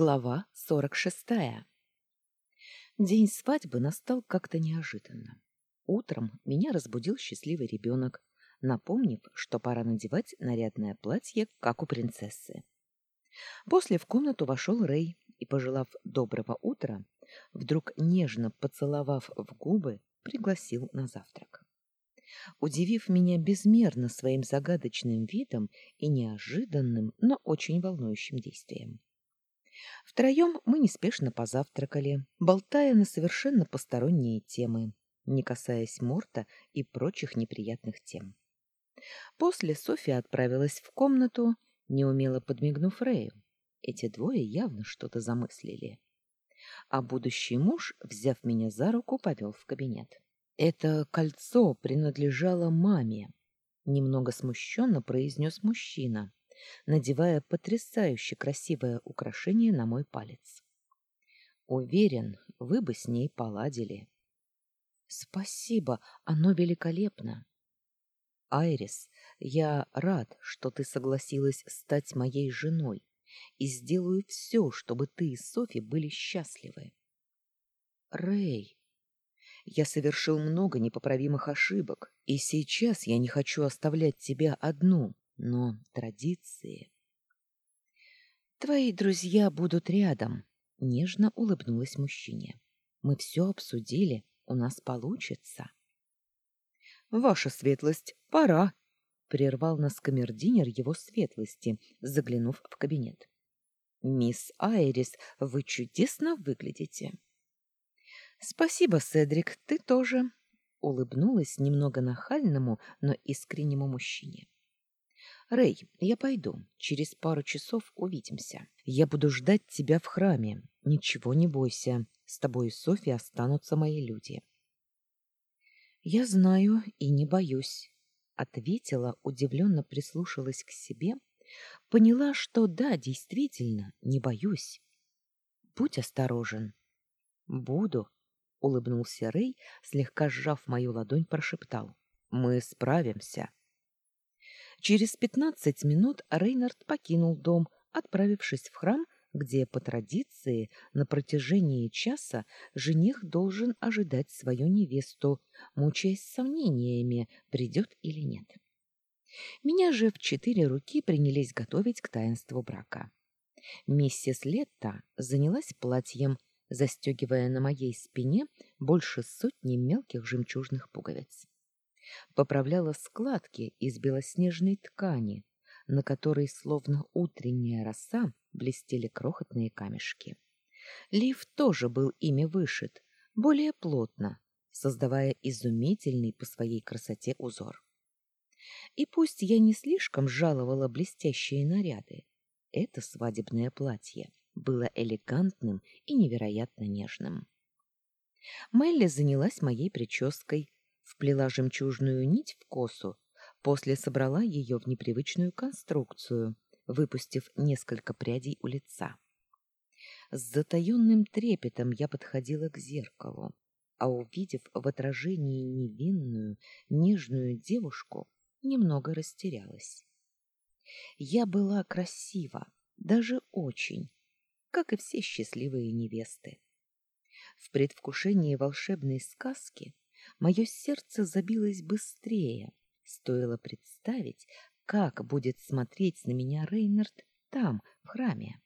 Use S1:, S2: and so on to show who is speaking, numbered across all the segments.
S1: Глава сорок шестая. День свадьбы настал как-то неожиданно. Утром меня разбудил счастливый ребенок, напомнив, что пора надевать нарядное платье, как у принцессы. После в комнату вошел Рэй и, пожелав доброго утра, вдруг нежно поцеловав в губы, пригласил на завтрак. Удивив меня безмерно своим загадочным видом и неожиданным, но очень волнующим действием. Втроем мы неспешно позавтракали, болтая на совершенно посторонние темы, не касаясь Морта и прочих неприятных тем. После Софья отправилась в комнату, неумело подмигнув Рэю. Эти двое явно что-то замыслили. А будущий муж, взяв меня за руку, повел в кабинет. Это кольцо принадлежало маме, немного смущенно произнес мужчина, надевая потрясающе красивое украшение на мой палец. Уверен, вы бы с ней поладили. Спасибо, оно великолепно. Айрис, я рад, что ты согласилась стать моей женой и сделаю все, чтобы ты и Софи были счастливы. Рэй, я совершил много непоправимых ошибок, и сейчас я не хочу оставлять тебя одну. Но традиции... Твои друзья будут рядом, нежно улыбнулась мужчине. Мы все обсудили, у нас получится. Ваша светлость, пора, прервал нас камердинер его светлости, заглянув в кабинет. Мисс Айрис, вы чудесно выглядите. Спасибо, Седрик, ты тоже, улыбнулась немного нахальному, но искреннему мужчине. Рэй, я пойду. Через пару часов увидимся. Я буду ждать тебя в храме. Ничего не бойся. С тобой и Софьей останутся мои люди. Я знаю и не боюсь, ответила, удивленно прислушалась к себе, поняла, что да, действительно, не боюсь. Будь осторожен. Буду, улыбнулся Рэй, слегка сжав мою ладонь, прошептал: "Мы справимся". Через пятнадцать минут Рейнард покинул дом, отправившись в храм, где по традиции на протяжении часа жених должен ожидать свою невесту, мучаясь сомнениями, придет или нет. Меня же в четыре руки принялись готовить к таинству брака. Миссис Летта занялась платьем, застегивая на моей спине больше сотни мелких жемчужных пуговиц поправляла складки из белоснежной ткани, на которой, словно утренняя роса, блестели крохотные камешки. Лиф тоже был ими вышит, более плотно, создавая изумительный по своей красоте узор. И пусть я не слишком жаловала блестящие наряды, это свадебное платье было элегантным и невероятно нежным. Мелли занялась моей прической, вплела жемчужную нить в косу, после собрала ее в непривычную конструкцию, выпустив несколько прядей у лица. С затаенным трепетом я подходила к зеркалу, а увидев в отражении невинную, нежную девушку, немного растерялась. Я была красива, даже очень, как и все счастливые невесты. В предвкушении волшебной сказки мое сердце забилось быстрее. Стоило представить, как будет смотреть на меня Рейнард там, в храме.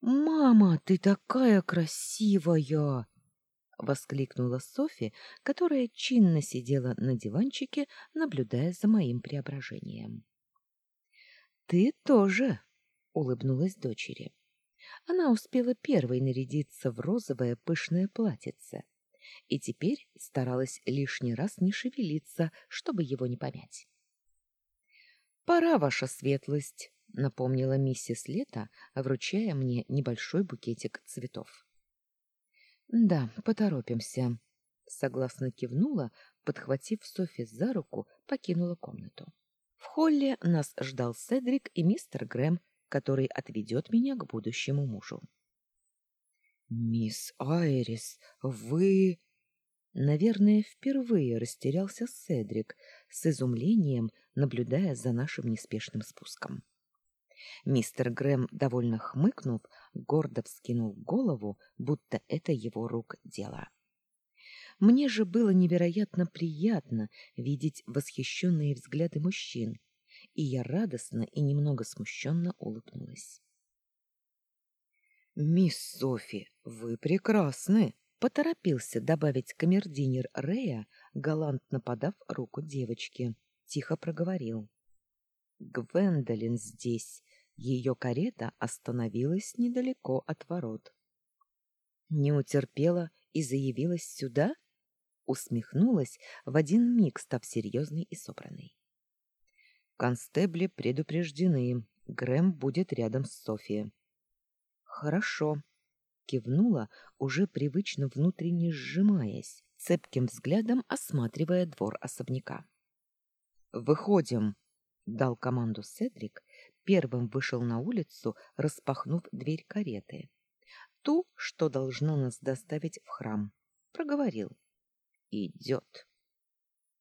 S1: «Мама, ты такая красивая!» — воскликнула Софи, которая чинно сидела на диванчике, наблюдая за моим преображением. «Ты тоже!» — улыбнулась дочери. Она успела первой нарядиться в розовое пышное платьице, и теперь старалась лишний раз не шевелиться, чтобы его не помять. «Пора, ваша светлость», — напомнила миссис Лето, вручая мне небольшой букетик цветов. «Да, поторопимся», — согласно кивнула, подхватив Софи за руку, покинула комнату. В холле нас ждал Седрик и мистер Грэм, который отведет меня к будущему мужу. «Мисс Айрис, вы...» Наверное, впервые растерялся Седрик, с изумлением наблюдая за нашим неспешным спуском. Мистер Грэм, довольно хмыкнув, гордо вскинул голову, будто это его рук дело. Мне же было невероятно приятно видеть восхищенные взгляды мужчин, и я радостно и немного смущенно улыбнулась. «Мисс Софи, вы прекрасны!» — поторопился добавить камердинер Рея, галантно подав руку девочке. Тихо проговорил. «Гвендолин здесь. Ее карета остановилась недалеко от ворот». «Не утерпела и заявилась сюда?» Усмехнулась, в один миг став серьезной и собранной. Констебли предупреждены. Грэм будет рядом с Софией. Хорошо, кивнула, уже привычно внутренне сжимаясь, цепким взглядом осматривая двор особняка. Выходим, дал команду Седрик, первым вышел на улицу, распахнув дверь кареты. Ту, что должна нас доставить в храм, проговорил: «Идет».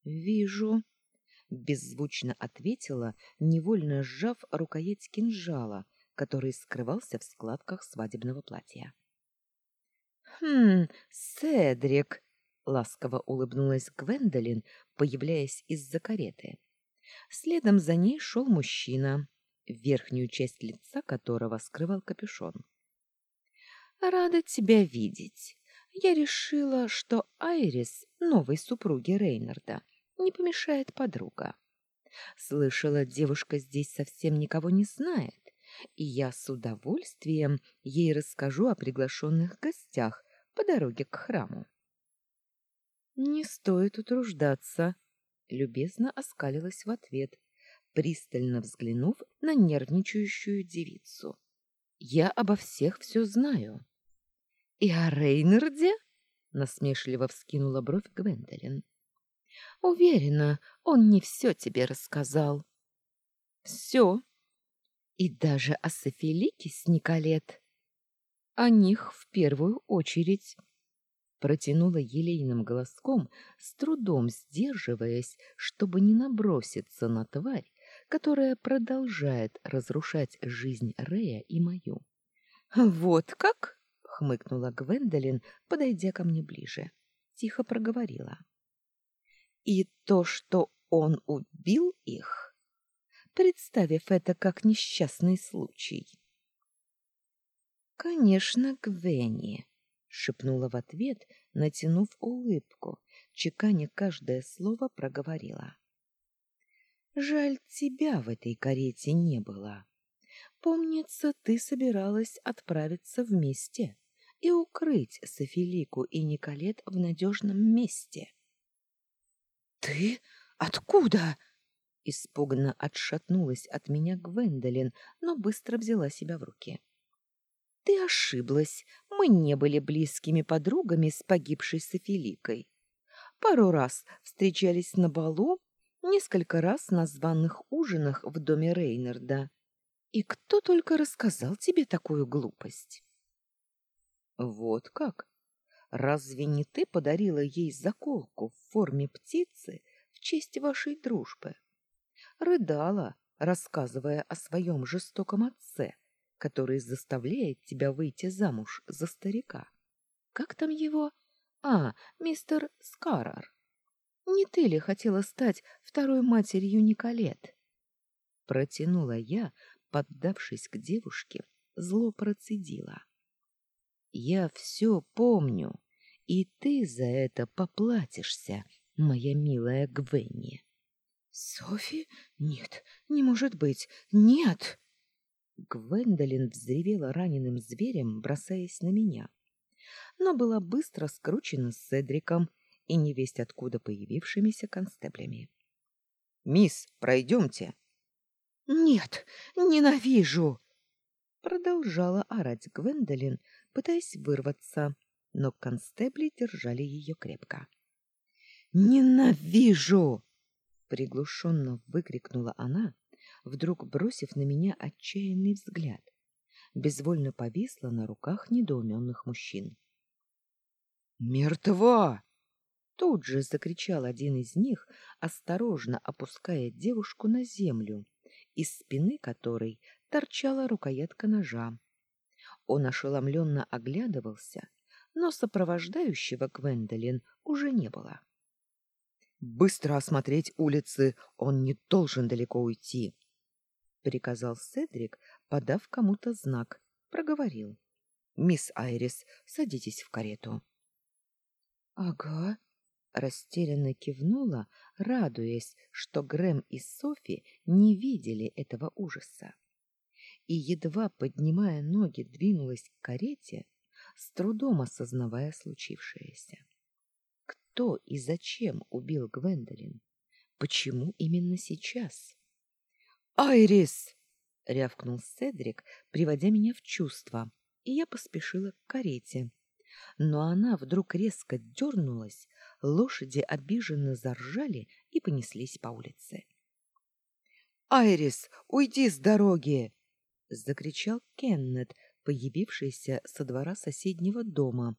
S1: Вижу, беззвучно ответила, невольно сжав рукоять кинжала который скрывался в складках свадебного платья. «Хм, Седрик!» — ласково улыбнулась Гвендолин, появляясь из-за кареты. Следом за ней шел мужчина, верхнюю часть лица которого скрывал капюшон. «Рада тебя видеть. Я решила, что Айрис, новой супруги Рейнарда, не помешает подруга. Слышала, девушка здесь совсем никого не знает и я с удовольствием ей расскажу о приглашенных гостях по дороге к храму. Не стоит утруждаться, любезно оскалилась в ответ, пристально взглянув на нервничающую девицу. Я обо всех все знаю. И о Рейнарде? насмешливо вскинула бровь Гвендолин. Уверена, он не все тебе рассказал. Все, и даже о Софилике с Николет. О них в первую очередь. Протянула елейным голоском, с трудом сдерживаясь, чтобы не наброситься на тварь, которая продолжает разрушать жизнь Рея и мою. «Вот как?» — хмыкнула Гвендолин, подойдя ко мне ближе. Тихо проговорила. «И то, что он убил их...» представив это как несчастный случай. «Конечно, Гвенни», — шепнула в ответ, натянув улыбку, чеканя каждое слово проговорила. «Жаль, тебя в этой карете не было. Помнится, ты собиралась отправиться вместе и укрыть Софилику и Николет в надежном месте». «Ты? Откуда?» Испуганно отшатнулась от меня Гвендолин, но быстро взяла себя в руки. Ты ошиблась. Мы не были близкими подругами с погибшей Софиликой. Пару раз встречались на балу, несколько раз на званых ужинах в доме Рейнарда. И кто только рассказал тебе такую глупость? Вот как? Разве не ты подарила ей заколку в форме птицы в честь вашей дружбы? Рыдала, рассказывая о своем жестоком отце, который заставляет тебя выйти замуж за старика. Как там его? А, мистер Скарар. Не ты ли хотела стать второй матерью Николет? Протянула я, поддавшись к девушке, зло процедила. Я все помню, и ты за это поплатишься, моя милая Гвенни. Софи? Нет, не может быть. Нет. Гвендолин взревела раненым зверем, бросаясь на меня. Но была быстро скручена с Седриком и невесть откуда появившимися констеблями. Мисс, пройдемте. Нет, ненавижу, продолжала орать Гвендолин, пытаясь вырваться, но констебли держали ее крепко. Ненавижу! Приглушенно выкрикнула она, вдруг бросив на меня отчаянный взгляд. Безвольно повисла на руках недоуменных мужчин. «Мертва!» Тут же закричал один из них, осторожно опуская девушку на землю, из спины которой торчала рукоятка ножа. Он ошеломленно оглядывался, но сопровождающего Гвендолин уже не было.
S2: «Быстро осмотреть улицы, он не должен далеко уйти», — приказал Седрик, подав кому-то знак, проговорил. «Мисс Айрис, садитесь в карету».
S1: «Ага», — растерянно кивнула, радуясь, что Грэм и Софи не видели этого ужаса. И, едва поднимая ноги, двинулась к карете, с трудом осознавая случившееся. Кто и зачем убил Гвендолин? Почему именно сейчас?
S2: «Айрис!»
S1: — рявкнул Седрик, приводя меня в чувство, и я поспешила к карете. Но она вдруг резко дернулась, лошади обиженно заржали и понеслись по улице.
S2: «Айрис, уйди с дороги!»
S1: — закричал Кеннет, появившийся со двора соседнего дома,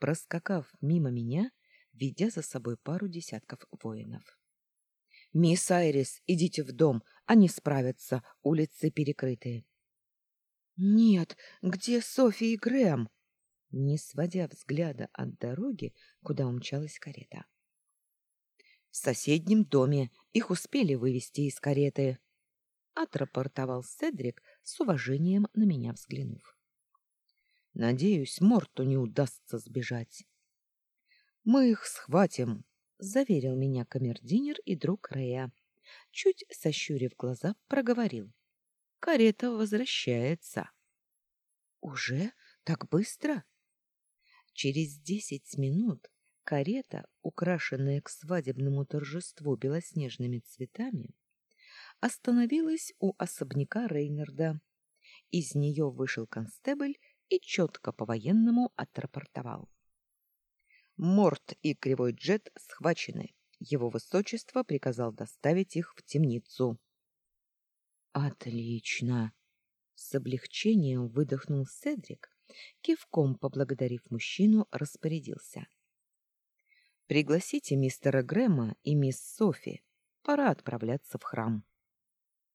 S1: проскакав мимо меня, ведя за собой пару десятков воинов.
S2: «Мисс Айрис, идите в дом, они справятся, улицы перекрыты».
S1: «Нет, где Софи и Грэм?» Не сводя взгляда от дороги, куда умчалась карета.
S2: «В соседнем доме их успели вывести из кареты», —
S1: отрапортовал Седрик с уважением на меня взглянув.
S2: «Надеюсь, Морту не удастся сбежать». «Мы их схватим», —
S1: заверил меня камердинер и друг Рея. Чуть сощурив глаза, проговорил. «Карета возвращается». «Уже? Так быстро?» Через десять минут карета, украшенная к свадебному торжеству белоснежными цветами, остановилась у особняка Рейнарда. Из нее вышел констебль и четко по-военному отрапортовал.
S2: Морт и Кривой Джет схвачены. Его высочество приказал доставить их в темницу.
S1: Отлично, с облегчением выдохнул Седрик, кивком поблагодарив мужчину, распорядился. Пригласите мистера Грэма и мисс Софи. Пора отправляться в храм.